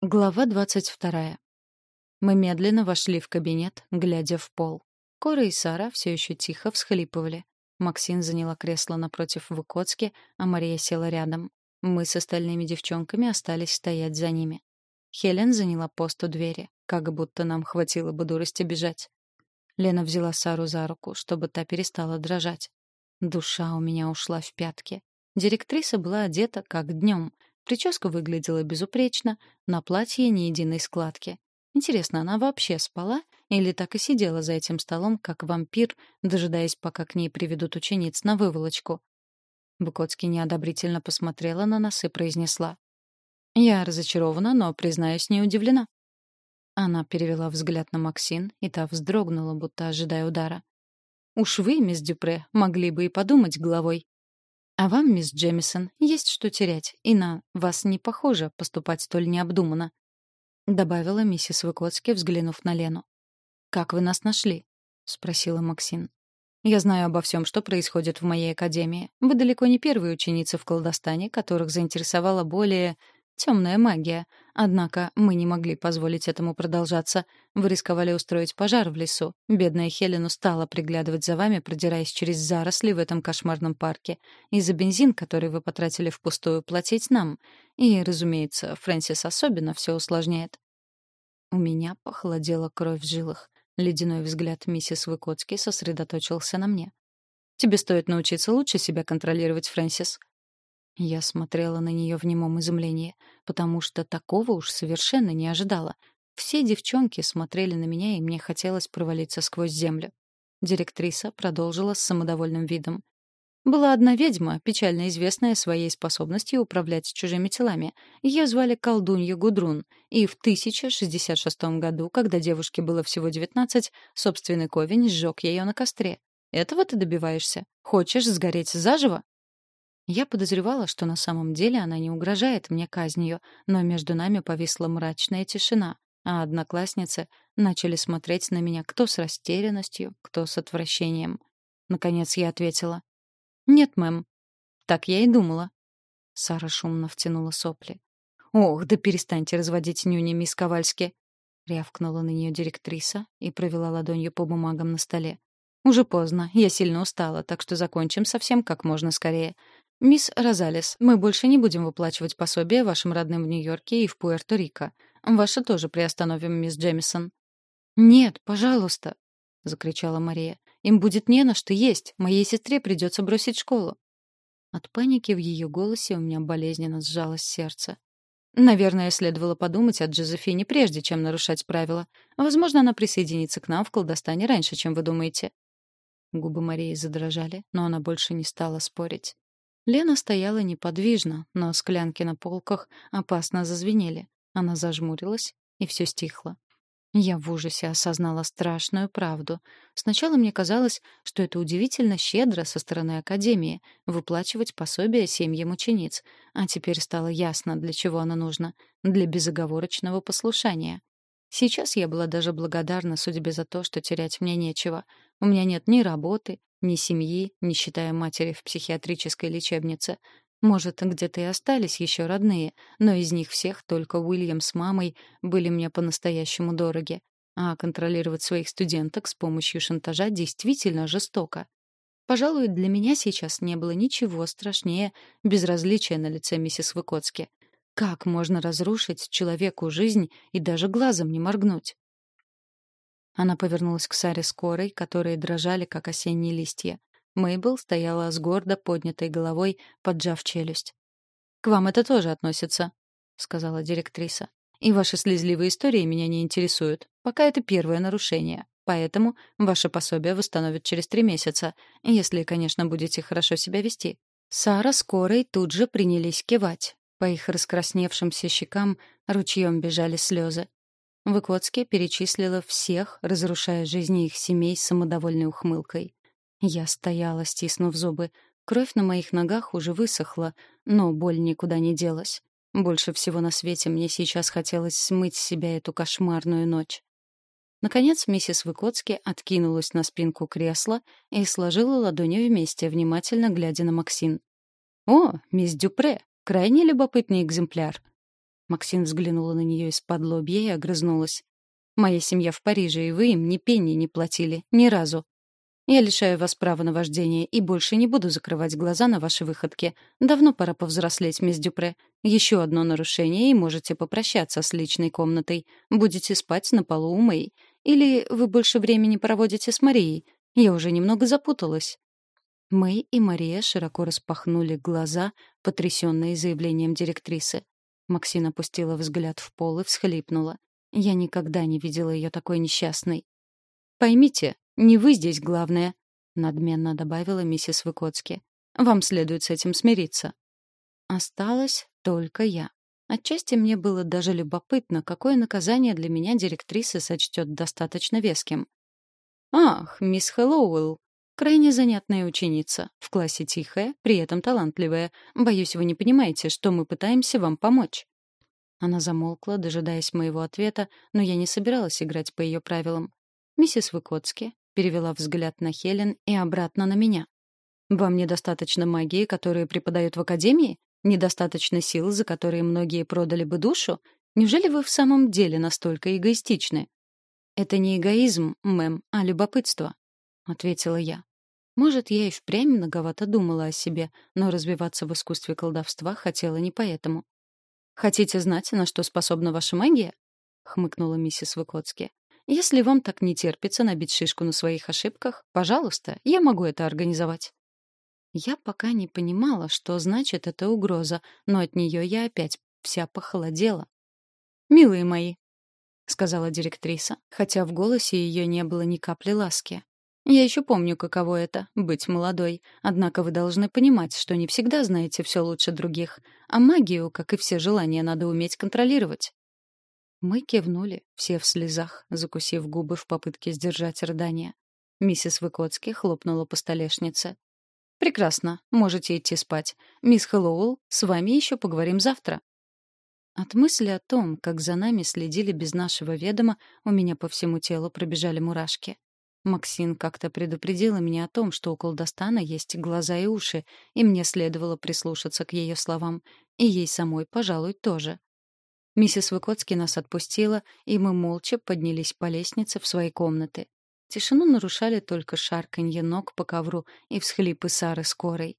Глава двадцать вторая. Мы медленно вошли в кабинет, глядя в пол. Кора и Сара все еще тихо всхлипывали. Максин заняла кресло напротив Выкоцки, а Мария села рядом. Мы с остальными девчонками остались стоять за ними. Хелен заняла пост у двери, как будто нам хватило бы дурости бежать. Лена взяла Сару за руку, чтобы та перестала дрожать. Душа у меня ушла в пятки. Директриса была одета как днем — Прическа выглядела безупречно, на платье ни единой складки. Интересно, она вообще спала или так и сидела за этим столом, как вампир, дожидаясь, пока к ней приведут учениц на выволочку? Букоцкий неодобрительно посмотрела на нас и произнесла. «Я разочарована, но, признаюсь, не удивлена». Она перевела взгляд на Максин, и та вздрогнула, будто ожидая удара. «Уж вы, мисс Дюпре, могли бы и подумать головой», а вам, мисс Джемисон, есть что терять, и на вас не похоже поступать столь необдуманно», — добавила миссис Выкоцки, взглянув на Лену. «Как вы нас нашли?» — спросила Максин. «Я знаю обо всем, что происходит в моей академии. Вы далеко не первые ученицы в колдостане, которых заинтересовала более Темная магия. Однако мы не могли позволить этому продолжаться. Вы рисковали устроить пожар в лесу. Бедная Хелен устала приглядывать за вами, продираясь через заросли в этом кошмарном парке. И за бензин, который вы потратили впустую, платить нам. И, разумеется, Фрэнсис особенно все усложняет. У меня похолодела кровь в жилах. Ледяной взгляд миссис Выкоцки сосредоточился на мне. «Тебе стоит научиться лучше себя контролировать, Фрэнсис», я смотрела на нее в немом изумлении, потому что такого уж совершенно не ожидала. Все девчонки смотрели на меня, и мне хотелось провалиться сквозь землю. Директриса продолжила с самодовольным видом. Была одна ведьма, печально известная своей способностью управлять чужими телами. Ее звали колдунья Гудрун, и в 1066 году, когда девушке было всего 19, собственный ковень сжег ее на костре. Этого ты добиваешься? Хочешь сгореть заживо? Я подозревала, что на самом деле она не угрожает мне казнью, но между нами повисла мрачная тишина, а одноклассницы начали смотреть на меня кто с растерянностью, кто с отвращением. Наконец я ответила. «Нет, мэм». «Так я и думала». Сара шумно втянула сопли. «Ох, да перестаньте разводить нюни, мисс Ковальски!» Рявкнула на нее директриса и провела ладонью по бумагам на столе. «Уже поздно, я сильно устала, так что закончим совсем как можно скорее. «Мисс Розалес, мы больше не будем выплачивать пособие вашим родным в Нью-Йорке и в Пуэрто-Рико. Ваше тоже приостановим, мисс Джемисон». «Нет, пожалуйста», — закричала Мария. «Им будет не на что есть. Моей сестре придется бросить школу». От паники в ее голосе у меня болезненно сжалось сердце. Наверное, следовало подумать о Джозефине прежде, чем нарушать правила. Возможно, она присоединится к нам в колдостане раньше, чем вы думаете. Губы Марии задрожали, но она больше не стала спорить. Лена стояла неподвижно, но склянки на полках опасно зазвенели. Она зажмурилась, и все стихло. Я в ужасе осознала страшную правду. Сначала мне казалось, что это удивительно щедро со стороны Академии — выплачивать пособие семьям учениц, а теперь стало ясно, для чего оно нужно — для безоговорочного послушания. Сейчас я была даже благодарна судьбе за то, что терять мне нечего. У меня нет ни работы, ни семьи, не считая матери в психиатрической лечебнице. Может, где-то и остались еще родные, но из них всех только Уильям с мамой были мне по-настоящему дороги. А контролировать своих студенток с помощью шантажа действительно жестоко. Пожалуй, для меня сейчас не было ничего страшнее безразличия на лице миссис Выкоцки. Как можно разрушить человеку жизнь и даже глазом не моргнуть? Она повернулась к Саре с Корой, которые дрожали, как осенние листья. Мейбл стояла с гордо поднятой головой, поджав челюсть. «К вам это тоже относится», — сказала директриса. «И ваши слезливые истории меня не интересуют. Пока это первое нарушение. Поэтому ваше пособие восстановят через три месяца, если, конечно, будете хорошо себя вести». Сара с Корой тут же принялись кивать. По их раскрасневшимся щекам ручьем бежали слезы. Выкоцки перечислила всех, разрушая жизни их семей самодовольной ухмылкой. Я стояла, стиснув зубы. Кровь на моих ногах уже высохла, но боль никуда не делась. Больше всего на свете мне сейчас хотелось смыть с себя эту кошмарную ночь. Наконец миссис Выкоцки откинулась на спинку кресла и сложила ладони вместе, внимательно глядя на Максин. «О, мисс Дюпре, крайне любопытный экземпляр», Максим взглянула на нее из-под лобья и огрызнулась. «Моя семья в Париже, и вы им ни пенни не платили. Ни разу. Я лишаю вас права на вождение и больше не буду закрывать глаза на ваши выходки. Давно пора повзрослеть, мисс Дюпре. Еще одно нарушение, и можете попрощаться с личной комнатой. Будете спать на полу у Мэй. Или вы больше времени проводите с Марией. Я уже немного запуталась». Мэй и Мария широко распахнули глаза, потрясенные заявлением директрисы. Максин опустила взгляд в пол и всхлипнула. Я никогда не видела ее такой несчастной. «Поймите, не вы здесь главное», — надменно добавила миссис Выкоцки. «Вам следует с этим смириться». Осталась только я. Отчасти мне было даже любопытно, какое наказание для меня директриса сочтет достаточно веским. «Ах, мисс Хэллоуэлл, крайне занятная ученица, в классе тихая, при этом талантливая. Боюсь, вы не понимаете, что мы пытаемся вам помочь». Она замолкла, дожидаясь моего ответа, но я не собиралась играть по ее правилам. Миссис Выкоцки перевела взгляд на Хелен и обратно на меня. «Вам недостаточно магии, которую преподают в академии? Недостаточно сил, за которые многие продали бы душу? Неужели вы в самом деле настолько эгоистичны?» «Это не эгоизм, мэм, а любопытство», — ответила я. Может, я и впрямь многовато думала о себе, но развиваться в искусстве колдовства хотела не поэтому. «Хотите знать, на что способна ваша магия?» — хмыкнула миссис Выкоцки. Если вам так не терпится набить шишку на своих ошибках, пожалуйста, я могу это организовать. Я пока не понимала, что значит эта угроза, но от нее я опять вся похолодела. «Милые мои», — сказала директриса, хотя в голосе ее не было ни капли ласки. «Я еще помню, каково это — быть молодой. Однако вы должны понимать, что не всегда знаете все лучше других, а магию, как и все желания, надо уметь контролировать. Мы кивнули, все в слезах, закусив губы в попытке сдержать рыдание. Миссис Выкоцки хлопнула по столешнице. «Прекрасно, можете идти спать. Мисс Хэллоуэлл, с вами еще поговорим завтра». От мысли о том, как за нами следили без нашего ведома, у меня по всему телу пробежали мурашки. Максин как-то предупредила меня о том, что у колдостана есть глаза и уши, и мне следовало прислушаться к ее словам, и ей самой, пожалуй, тоже. Миссис Выкоцки нас отпустила, и мы молча поднялись по лестнице в свои комнаты. Тишину нарушали только шарканье ног по ковру и всхлипы Сары с Корой.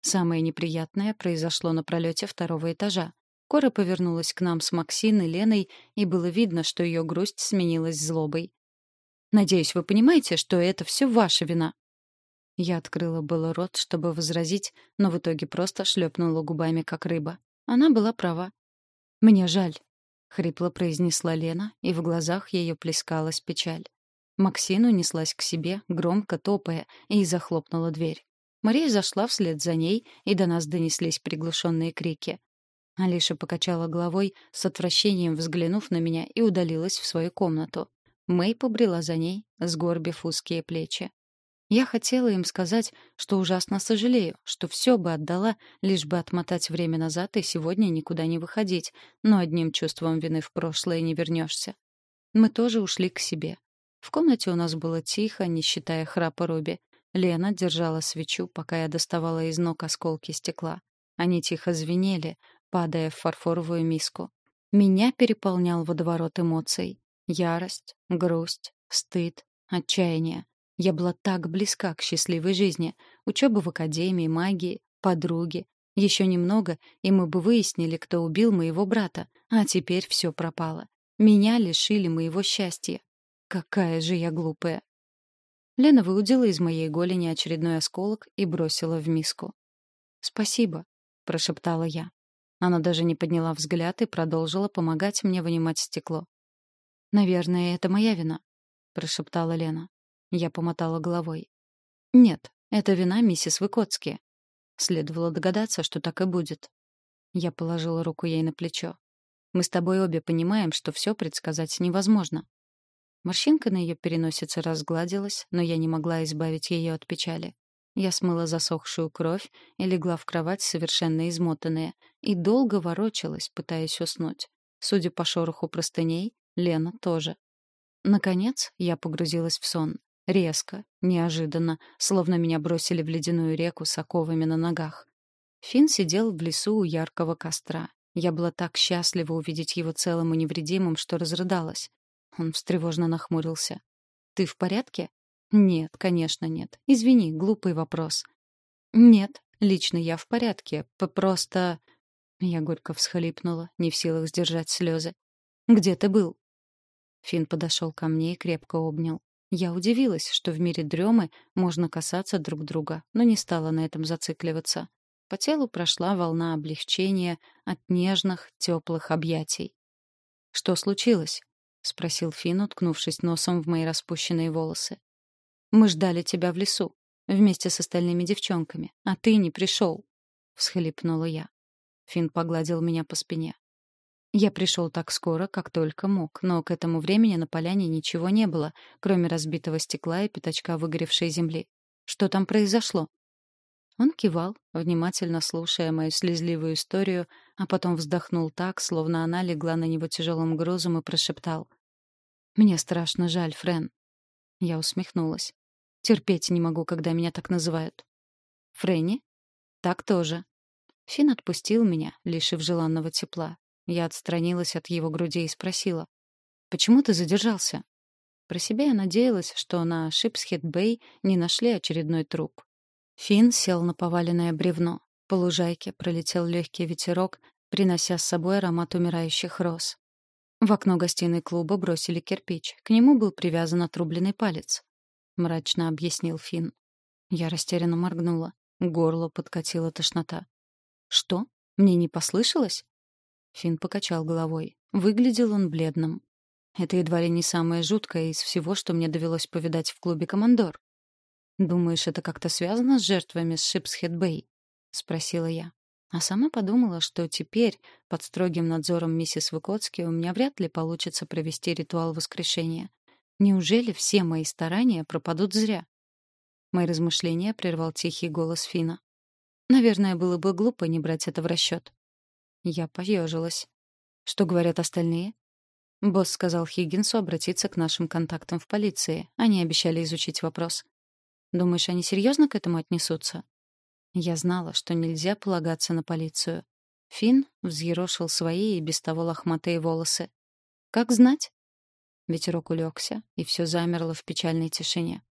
Самое неприятное произошло на пролете второго этажа. Кора повернулась к нам с Максин и Леной, и было видно, что ее грусть сменилась злобой. «Надеюсь, вы понимаете, что это все ваша вина». Я открыла было рот, чтобы возразить, но в итоге просто шлепнула губами, как рыба. Она была права. «Мне жаль», — хрипло произнесла Лена, и в глазах ее плескалась печаль. Максина унеслась к себе, громко топая, и захлопнула дверь. Мария зашла вслед за ней, и до нас донеслись приглушенные крики. Алиша покачала головой, с отвращением взглянув на меня, и удалилась в свою комнату. Мэй побрела за ней, сгорбив узкие плечи. Я хотела им сказать, что ужасно сожалею, что все бы отдала, лишь бы отмотать время назад и сегодня никуда не выходить, но одним чувством вины в прошлое не вернешься. Мы тоже ушли к себе. В комнате у нас было тихо, не считая храпа Робби. Лена держала свечу, пока я доставала из ног осколки стекла. Они тихо звенели, падая в фарфоровую миску. Меня переполнял водоворот эмоций. Ярость, грусть, стыд, отчаяние. Я была так близка к счастливой жизни. Учеба в академии, магии, подруги. Еще немного, и мы бы выяснили, кто убил моего брата. А теперь все пропало. Меня лишили моего счастья. Какая же я глупая. Лена выудила из моей голени очередной осколок и бросила в миску. «Спасибо», — прошептала я. Она даже не подняла взгляд и продолжила помогать мне вынимать стекло. «Наверное, это моя вина», — прошептала Лена. Я помотала головой. «Нет, это вина миссис Выкоцки». Следовало догадаться, что так и будет. Я положила руку ей на плечо. «Мы с тобой обе понимаем, что все предсказать невозможно». Морщинка на ее переносице разгладилась, но я не могла избавить ее от печали. Я смыла засохшую кровь и легла в кровать совершенно измотанная, и долго ворочалась, пытаясь уснуть. Судя по шороху простыней, Лена тоже. Наконец я погрузилась в сон. Резко, неожиданно, словно меня бросили в ледяную реку с оковами на ногах. Фин сидел в лесу у яркого костра. Я была так счастлива увидеть его целым и невредимым, что разрыдалась. Он встревожно нахмурился. «Ты в порядке?» «Нет, конечно, нет. Извини, глупый вопрос». «Нет, лично я в порядке. Просто...» Я горько всхлипнула, не в силах сдержать слезы. «Где ты был?» Финн подошел ко мне и крепко обнял. Я удивилась, что в мире дремы можно касаться друг друга, но не стала на этом зацикливаться. По телу прошла волна облегчения от нежных, теплых объятий. «Что случилось?» — спросил Финн, уткнувшись носом в мои распущенные волосы. «Мы ждали тебя в лесу, вместе с остальными девчонками, а ты не пришел», — всхлипнула я. Финн погладил меня по спине. Я пришел так скоро, как только мог, но к этому времени на поляне ничего не было, кроме разбитого стекла и пятачка выгоревшей земли. Что там произошло? Он кивал, внимательно слушая мою слезливую историю, а потом вздохнул так, словно она легла на него тяжелым грузом и прошептал. «Мне страшно жаль, Френ». Я усмехнулась. Терпеть не могу, когда меня так называют. «Фрэнни?» «Так тоже». Фин отпустил меня, лишив желанного тепла. Я отстранилась от его груди и спросила. «Почему ты задержался?» Про себя я надеялась, что на Шипсхед-Бэй не нашли очередной труп. Финн сел на поваленное бревно. По лужайке пролетел легкий ветерок, принося с собой аромат умирающих роз. В окно гостиной клуба бросили кирпич. К нему был привязан отрубленный палец. Мрачно объяснил Финн. Я растерянно моргнула. Горло подкатила тошнота. «Что? Мне не послышалось?» Финн покачал головой. Выглядел он бледным. Это едва ли не самое жуткое из всего, что мне довелось повидать в клубе «Командор». «Думаешь, это как-то связано с жертвами с Шипсхед-Бэй?» — спросила я. А сама подумала, что теперь, под строгим надзором миссис Выкоцки, у меня вряд ли получится провести ритуал воскрешения. Неужели все мои старания пропадут зря? Мои размышления прервал тихий голос Фина. Наверное, было бы глупо не брать это в расчет. Я поежилась. Что говорят остальные? Босс сказал Хиггинсу обратиться к нашим контактам в полиции. Они обещали изучить вопрос. Думаешь, они серьезно к этому отнесутся? Я знала, что нельзя полагаться на полицию. Финн взъерошил свои и без того лохматые волосы. Как знать? Ветерок улегся, и все замерло в печальной тишине.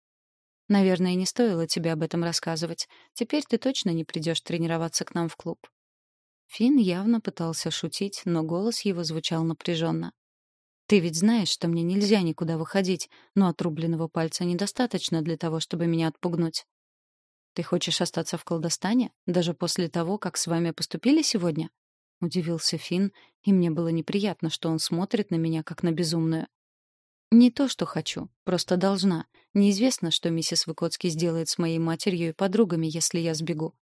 Наверное, не стоило тебе об этом рассказывать. Теперь ты точно не придешь тренироваться к нам в клуб. Финн явно пытался шутить, но голос его звучал напряженно. «Ты ведь знаешь, что мне нельзя никуда выходить, но отрубленного пальца недостаточно для того, чтобы меня отпугнуть. Ты хочешь остаться в колдостане, даже после того, как с вами поступили сегодня?» — удивился Финн, и мне было неприятно, что он смотрит на меня, как на безумную. «Не то, что хочу, просто должна. Неизвестно, что миссис Выкоцкий сделает с моей матерью и подругами, если я сбегу.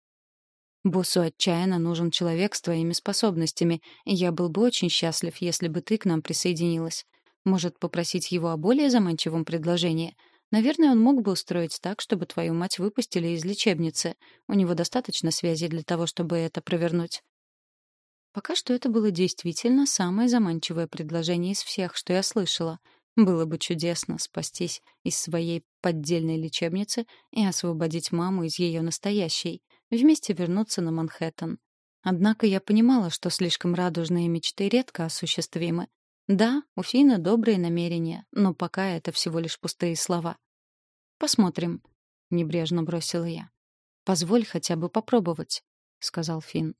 Боссу отчаянно нужен человек с твоими способностями, и я был бы очень счастлив, если бы ты к нам присоединилась. Может, попросить его о более заманчивом предложении? Наверное, он мог бы устроить так, чтобы твою мать выпустили из лечебницы. У него достаточно связей для того, чтобы это провернуть. Пока что это было действительно самое заманчивое предложение из всех, что я слышала. Было бы чудесно спастись из своей поддельной лечебницы и освободить маму из ее настоящей — вместе вернуться на Манхэттен. Однако я понимала, что слишком радужные мечты редко осуществимы. Да, у Фина добрые намерения, но пока это всего лишь пустые слова. «Посмотрим», — небрежно бросила я. «Позволь хотя бы попробовать», — сказал Фин.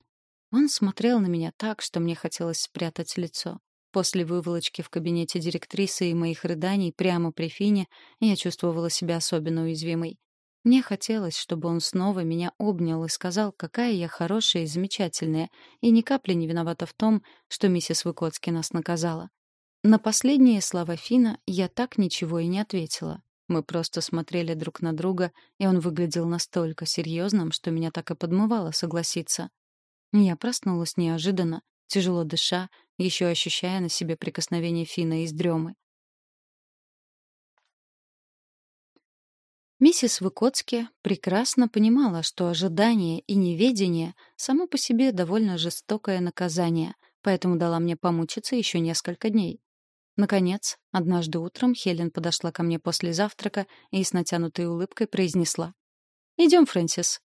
Он смотрел на меня так, что мне хотелось спрятать лицо. После выволочки в кабинете директрисы и моих рыданий прямо при Фине я чувствовала себя особенно уязвимой. Мне хотелось, чтобы он снова меня обнял и сказал, какая я хорошая и замечательная, и ни капли не виновата в том, что миссис Выкоцки нас наказала. На последние слова Фина я так ничего и не ответила. Мы просто смотрели друг на друга, и он выглядел настолько серьезным, что меня так и подмывало согласиться. Я проснулась неожиданно, тяжело дыша, еще ощущая на себе прикосновение Фина из дремы. Миссис Выкоцки прекрасно понимала, что ожидание и неведение само по себе довольно жестокое наказание, поэтому дала мне помучиться еще несколько дней. Наконец, однажды утром Хелен подошла ко мне после завтрака и с натянутой улыбкой произнесла. «Идем, Фрэнсис».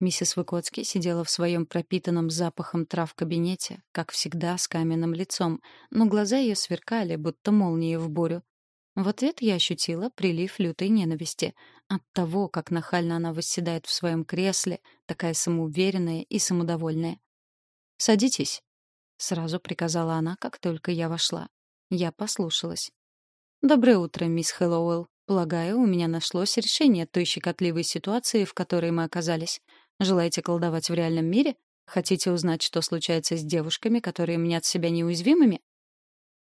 Миссис Выкоцкий сидела в своем пропитанном запахом трав кабинете, как всегда, с каменным лицом, но глаза ее сверкали, будто молнии в бурю. В ответ я ощутила прилив лютой ненависти от того, как нахально она восседает в своем кресле, такая самоуверенная и самодовольная. «Садитесь», — сразу приказала она, как только я вошла. Я послушалась. «Доброе утро, мисс Хэллоуэлл. Полагаю, у меня нашлось решение той щекотливой ситуации, в которой мы оказались. Желаете колдовать в реальном мире? Хотите узнать, что случается с девушками, которые мнят себя неуязвимыми?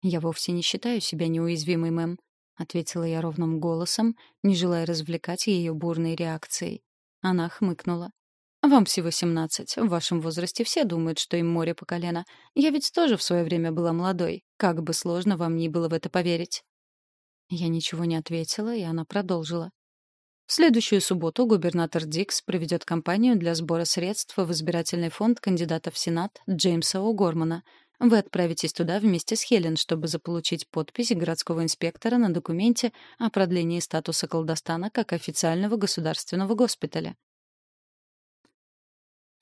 Я вовсе не считаю себя неуязвимой, мэм, ответила я ровным голосом, не желая развлекать ее бурной реакцией. Она хмыкнула. Вам всего семнадцать. В вашем возрасте все думают, что им море по колено. Я ведь тоже в свое время была молодой. Как бы сложно вам ни было в это поверить. Я ничего не ответила, и она продолжила. В следующую субботу губернатор Дикс проведет кампанию для сбора средств в избирательный фонд кандидата в Сенат Джеймса О'Гормана. Вы отправитесь туда вместе с Хелен, чтобы заполучить подпись городского инспектора на документе о продлении статуса колдостана как официального государственного госпиталя.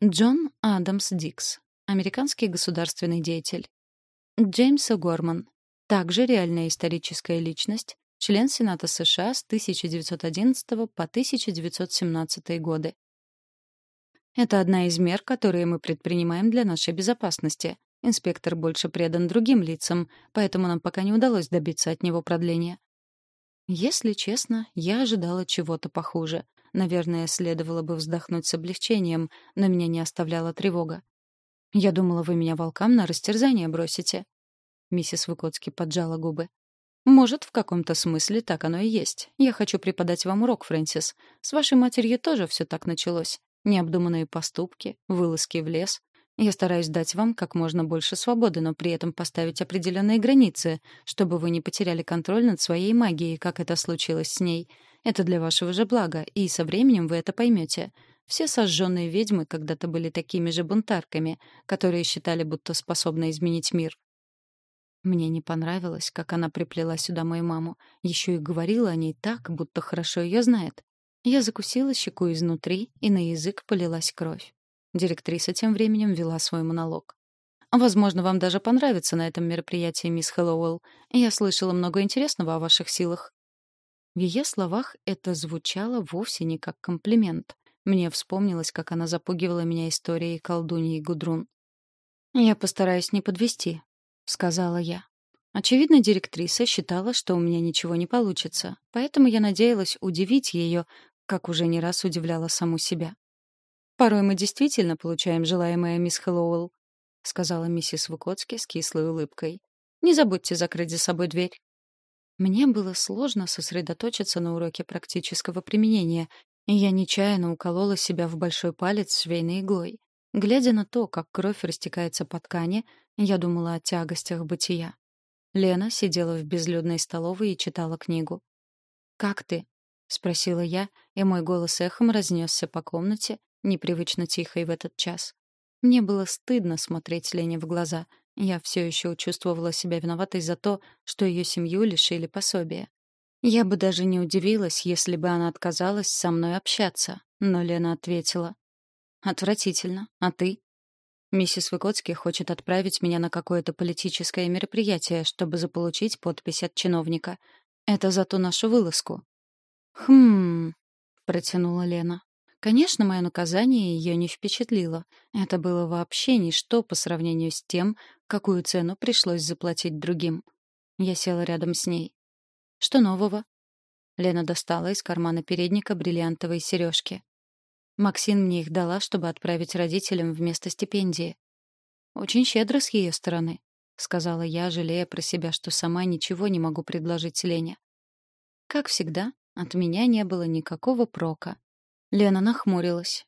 Джон Адамс Дикс. Американский государственный деятель. Джеймс О'Горман. Также реальная историческая личность, член Сената США с 1911 по 1917 годы. Это одна из мер, которые мы предпринимаем для нашей безопасности. Инспектор больше предан другим лицам, поэтому нам пока не удалось добиться от него продления. Если честно, я ожидала чего-то похуже. Наверное, следовало бы вздохнуть с облегчением, но меня не оставляла тревога. Я думала, вы меня волкам на растерзание бросите. Миссис Выкоцки поджала губы. Может, в каком-то смысле так оно и есть. Я хочу преподать вам урок, Фрэнсис. С вашей матерью тоже все так началось. Необдуманные поступки, вылазки в лес. Я стараюсь дать вам как можно больше свободы, но при этом поставить определенные границы, чтобы вы не потеряли контроль над своей магией, как это случилось с ней. Это для вашего же блага, и со временем вы это поймете. Все сожженные ведьмы когда-то были такими же бунтарками, которые считали, будто способны изменить мир. Мне не понравилось, как она приплела сюда мою маму. Еще и говорила о ней так, будто хорошо ее знает. Я закусила щеку изнутри, и на язык полилась кровь. Директриса тем временем вела свой монолог. «Возможно, вам даже понравится на этом мероприятии, мисс Хэллоуэлл. Я слышала много интересного о ваших силах». В ее словах это звучало вовсе не как комплимент. Мне вспомнилось, как она запугивала меня историей колдуньи Гудрун. «Я постараюсь не подвести. — сказала я. Очевидно, директриса считала, что у меня ничего не получится, поэтому я надеялась удивить ее, как уже не раз удивляла саму себя. «Порой мы действительно получаем желаемое, мисс Хэллоуэлл», — сказала миссис Вукоцки с кислой улыбкой. «Не забудьте закрыть за собой дверь». Мне было сложно сосредоточиться на уроке практического применения, и я нечаянно уколола себя в большой палец швейной иглой. Глядя на то, как кровь растекается по ткани, я думала о тягостях бытия. Лена сидела в безлюдной столовой и читала книгу. «Как ты?» — спросила я, и мой голос эхом разнесся по комнате, непривычно тихой в этот час. Мне было стыдно смотреть Лене в глаза. Я все еще чувствовала себя виноватой за то, что ее семью лишили пособия. Я бы даже не удивилась, если бы она отказалась со мной общаться, но Лена ответила. «Отвратительно. А ты?» Миссис Выкоцки хочет отправить меня на какое-то политическое мероприятие, чтобы заполучить подпись от чиновника. Это за ту нашу вылазку. «Хм...» — протянула Лена. Конечно, мое наказание ее не впечатлило. Это было вообще ничто по сравнению с тем, какую цену пришлось заплатить другим. Я села рядом с ней. «Что нового?» Лена достала из кармана передника бриллиантовые сережки. Максин мне их дала, чтобы отправить родителям вместо стипендии. Очень щедро с ее стороны, сказала я, жалея про себя, что сама ничего не могу предложить Лене. Как всегда, от меня не было никакого прока. Лена нахмурилась.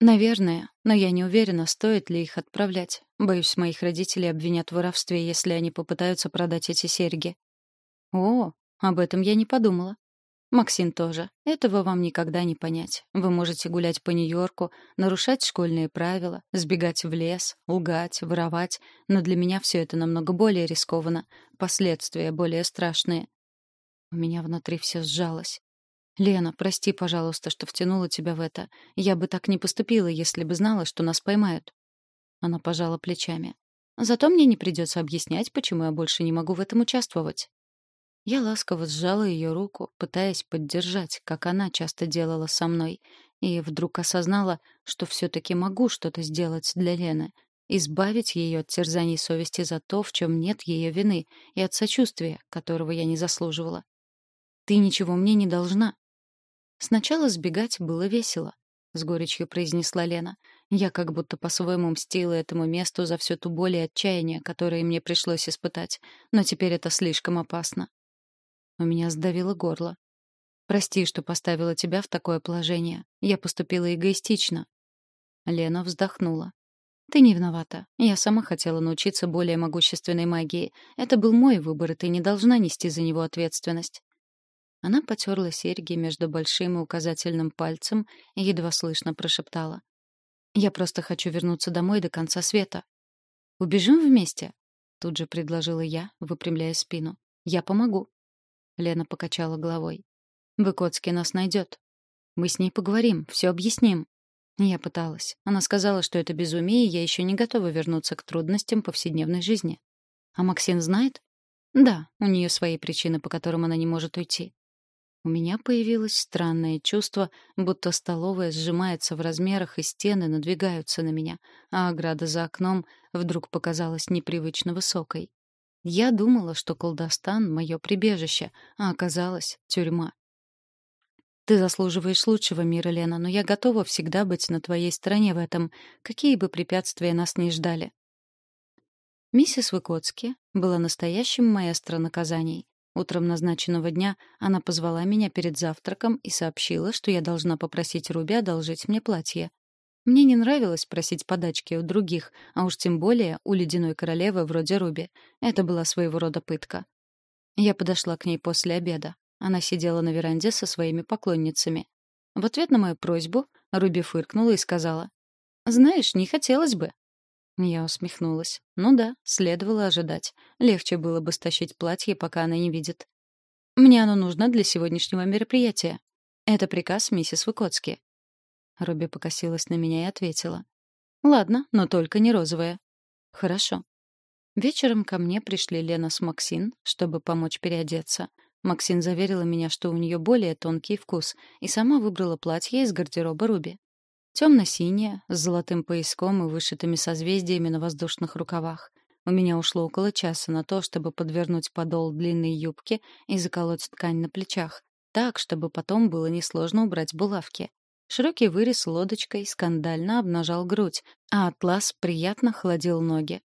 Наверное, но я не уверена, стоит ли их отправлять. Боюсь, моих родителей обвинят в воровстве, если они попытаются продать эти серьги. О, об этом я не подумала. Максим тоже. Этого вам никогда не понять. Вы можете гулять по Нью-Йорку, нарушать школьные правила, сбегать в лес, лгать, воровать, но для меня все это намного более рискованно, последствия более страшные. У меня внутри все сжалось. «Лена, прости, пожалуйста, что втянула тебя в это. Я бы так не поступила, если бы знала, что нас поймают». Она пожала плечами. «Зато мне не придется объяснять, почему я больше не могу в этом участвовать». Я ласково сжала ее руку, пытаясь поддержать, как она часто делала со мной, и вдруг осознала, что все-таки могу что-то сделать для Лены, избавить ее от терзаний совести за то, в чем нет ее вины, и от сочувствия, которого я не заслуживала. «Ты ничего мне не должна». Сначала сбегать было весело, — с горечью произнесла Лена. Я как будто по-своему мстила этому месту за всю ту боль и отчаяние, которые мне пришлось испытать. Но теперь это слишком опасно. У меня сдавило горло. «Прости, что поставила тебя в такое положение. Я поступила эгоистично». Лена вздохнула. «Ты не виновата. Я сама хотела научиться более могущественной магии. Это был мой выбор, и ты не должна нести за него ответственность». Она потерла серьги между большим и указательным пальцем и едва слышно прошептала. «Я просто хочу вернуться домой до конца света». «Убежим вместе?» — тут же предложила я, выпрямляя спину. «Я помогу». Лена покачала головой. «Выкоцкий нас найдет. Мы с ней поговорим, все объясним». Я пыталась. Она сказала, что это безумие, и я еще не готова вернуться к трудностям повседневной жизни. А Максим знает? Да, у нее свои причины, по которым она не может уйти. У меня появилось странное чувство, будто столовая сжимается в размерах, и стены надвигаются на меня, а ограда за окном вдруг показалась непривычно высокой. Я думала, что колдостан — мое прибежище, а оказалось — тюрьма. Ты заслуживаешь лучшего мира, Лена, но я готова всегда быть на твоей стороне в этом, какие бы препятствия нас ни ждали. Миссис Выкоцки была настоящим маэстро наказаний. Утром назначенного дня она позвала меня перед завтраком и сообщила, что я должна попросить Руби одолжить мне платье. Мне не нравилось просить подачки у других, а уж тем более у ледяной королевы вроде Руби. Это была своего рода пытка. Я подошла к ней после обеда. Она сидела на веранде со своими поклонницами. В ответ на мою просьбу Руби фыркнула и сказала, «Знаешь, не хотелось бы». Я усмехнулась. Ну да, следовало ожидать. Легче было бы стащить платье, пока она не видит. «Мне оно нужно для сегодняшнего мероприятия. Это приказ миссис Выкоцки. Робби покосилась на меня и ответила. «Ладно, но только не розовое». «Хорошо». Вечером ко мне пришли Лена с Максин, чтобы помочь переодеться. Максин заверила меня, что у нее более тонкий вкус, и сама выбрала платье из гардероба Руби. Темно-синее, с золотым пояском и вышитыми созвездиями на воздушных рукавах. У меня ушло около часа на то, чтобы подвернуть подол длинной юбки и заколоть ткань на плечах, так, чтобы потом было несложно убрать булавки. Широкий вырез лодочкой скандально обнажал грудь, а атлас приятно холодил ноги.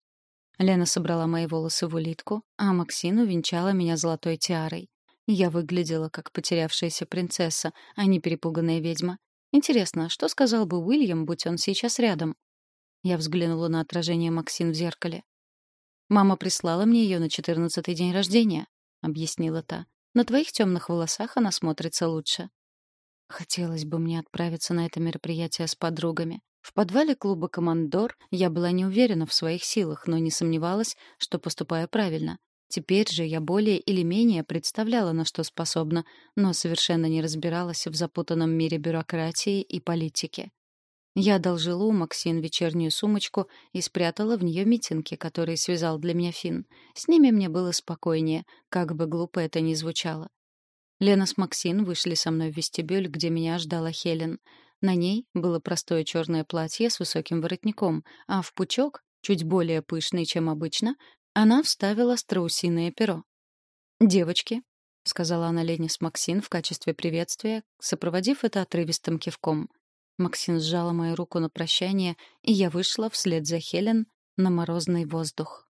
Лена собрала мои волосы в улитку, а Максину венчала меня золотой тиарой. Я выглядела как потерявшаяся принцесса, а не перепуганная ведьма. Интересно, что сказал бы Уильям, будь он сейчас рядом? Я взглянула на отражение Максин в зеркале. «Мама прислала мне ее на четырнадцатый день рождения», — объяснила та. «На твоих темных волосах она смотрится лучше». Хотелось бы мне отправиться на это мероприятие с подругами. В подвале клуба «Командор» я была не уверена в своих силах, но не сомневалась, что поступаю правильно. Теперь же я более или менее представляла, на что способна, но совершенно не разбиралась в запутанном мире бюрократии и политики. Я одолжила у Максин вечернюю сумочку и спрятала в нее митинги, которые связал для меня Финн. С ними мне было спокойнее, как бы глупо это ни звучало. Лена с Максин вышли со мной в вестибюль, где меня ждала Хелен. На ней было простое черное платье с высоким воротником, а в пучок, чуть более пышный, чем обычно, она вставила страусиное перо. «Девочки», — сказала она Лене с Максин в качестве приветствия, сопроводив это отрывистым кивком. Максин сжала мою руку на прощание, и я вышла вслед за Хелен на морозный воздух.